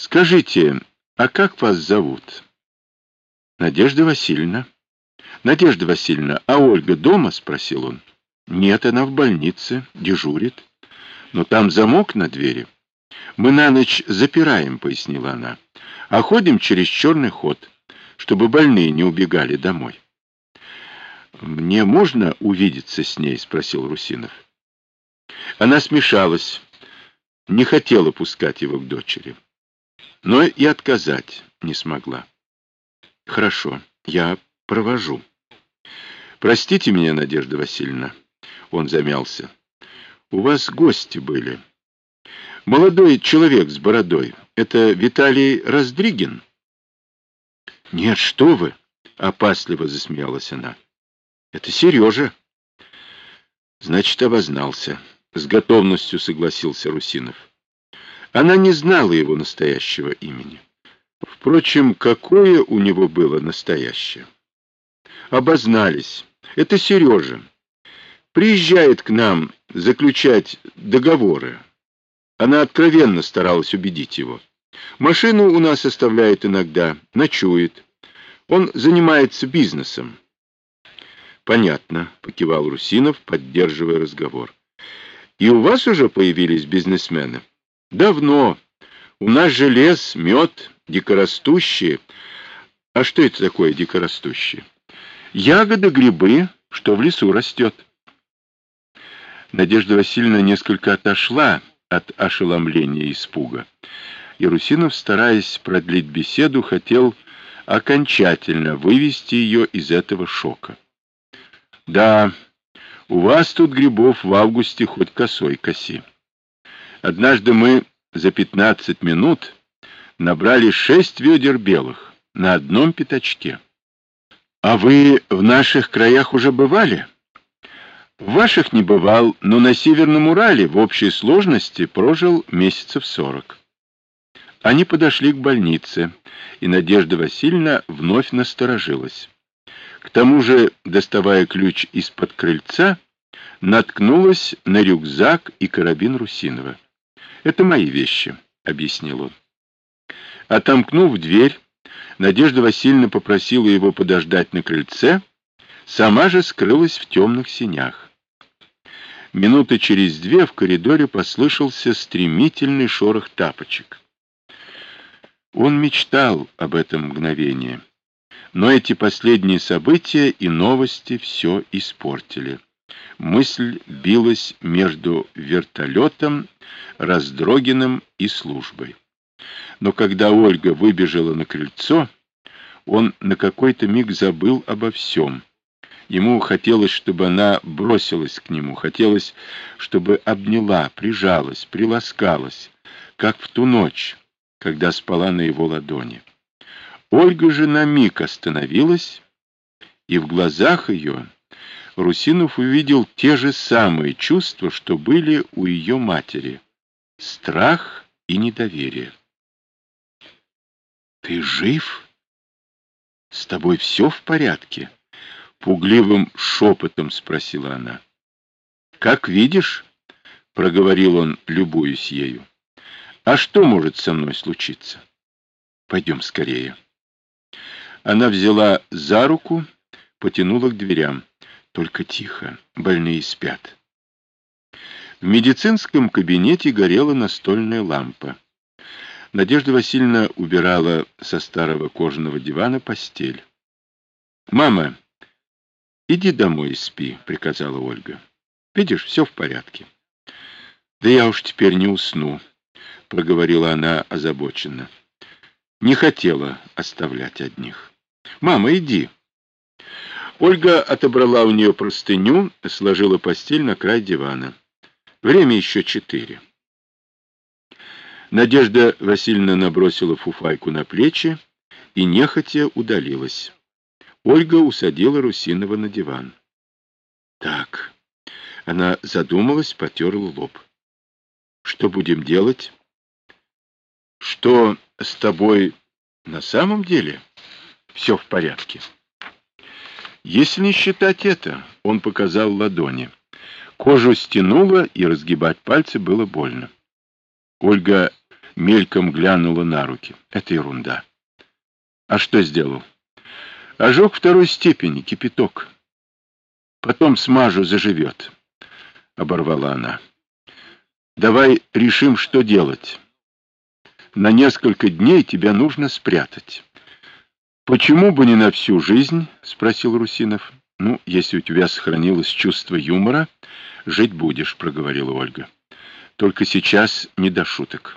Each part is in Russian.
Скажите, а как вас зовут? Надежда Васильевна. Надежда Васильевна, а Ольга дома? Спросил он. Нет, она в больнице, дежурит. Но там замок на двери. Мы на ночь запираем, пояснила она. А ходим через черный ход, чтобы больные не убегали домой. Мне можно увидеться с ней? Спросил Русинов. Она смешалась, не хотела пускать его к дочери, но и отказать не смогла. Хорошо, я провожу. Простите меня, Надежда Васильевна. Он замялся. У вас гости были. Молодой человек с бородой. Это Виталий Раздригин? Нет, что вы, опасливо засмеялась она. Это Сережа. Значит, обознался. С готовностью согласился Русинов. Она не знала его настоящего имени. Впрочем, какое у него было настоящее? Обознались. Это Сережа. Приезжает к нам заключать договоры. Она откровенно старалась убедить его. Машину у нас оставляет иногда, ночует. Он занимается бизнесом. Понятно, покивал Русинов, поддерживая разговор. И у вас уже появились бизнесмены? Давно. У нас же лес, мед, дикорастущие. А что это такое дикорастущие? Ягоды, грибы, что в лесу растет. Надежда Васильевна несколько отошла от ошеломления и испуга. И Русинов, стараясь продлить беседу, хотел окончательно вывести ее из этого шока. Да, у вас тут грибов в августе хоть косой коси. Однажды мы за 15 минут набрали шесть ведер белых на одном пятачке. А вы в наших краях уже бывали? В ваших не бывал, но на Северном Урале в общей сложности прожил месяцев сорок. Они подошли к больнице, и Надежда Васильевна вновь насторожилась. К тому же, доставая ключ из-под крыльца, наткнулась на рюкзак и карабин Русинова. «Это мои вещи», — объяснил он. Отомкнув дверь, Надежда Васильевна попросила его подождать на крыльце, сама же скрылась в темных синях. Минуты через две в коридоре послышался стремительный шорох тапочек. Он мечтал об этом мгновении. Но эти последние события и новости все испортили. Мысль билась между вертолетом, Раздрогиным и службой. Но когда Ольга выбежала на крыльцо, он на какой-то миг забыл обо всем. Ему хотелось, чтобы она бросилась к нему, хотелось, чтобы обняла, прижалась, приласкалась, как в ту ночь, когда спала на его ладони. Ольга же на миг остановилась, и в глазах ее Русинов увидел те же самые чувства, что были у ее матери — страх и недоверие. «Ты жив? С тобой все в порядке?» — пугливым шепотом спросила она. «Как видишь», — проговорил он, любуясь ею, — «а что может со мной случиться? Пойдем скорее». Она взяла за руку, потянула к дверям. Только тихо, больные спят. В медицинском кабинете горела настольная лампа. Надежда Васильевна убирала со старого кожаного дивана постель. «Мама, иди домой и спи», — приказала Ольга. «Видишь, все в порядке». «Да я уж теперь не усну», — проговорила она озабоченно. Не хотела оставлять одних. «Мама, иди!» Ольга отобрала у нее простыню, сложила постель на край дивана. Время еще четыре. Надежда Васильевна набросила фуфайку на плечи и нехотя удалилась. Ольга усадила Русинова на диван. «Так...» Она задумалась, потерла лоб. «Что будем делать?» «Что с тобой на самом деле?» все в порядке. Если не считать это, он показал ладони. Кожу стянуло, и разгибать пальцы было больно. Ольга мельком глянула на руки. Это ерунда. А что сделал? Ожог второй степени, кипяток. Потом смажу, заживет. Оборвала она. Давай решим, что делать. На несколько дней тебя нужно спрятать. Почему бы не на всю жизнь? Спросил Русинов. Ну, если у тебя сохранилось чувство юмора, жить будешь, проговорила Ольга. Только сейчас не до шуток.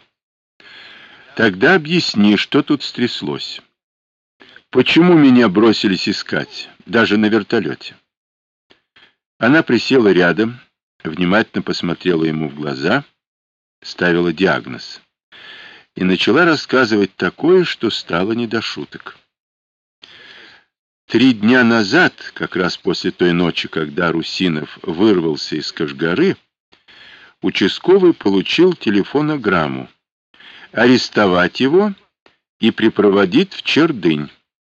Тогда объясни, что тут стряслось. Почему меня бросились искать, даже на вертолете? Она присела рядом, внимательно посмотрела ему в глаза, ставила диагноз и начала рассказывать такое, что стало не до шуток. Три дня назад, как раз после той ночи, когда Русинов вырвался из Кашгары, участковый получил телефонограмму арестовать его и припроводить в Чердынь.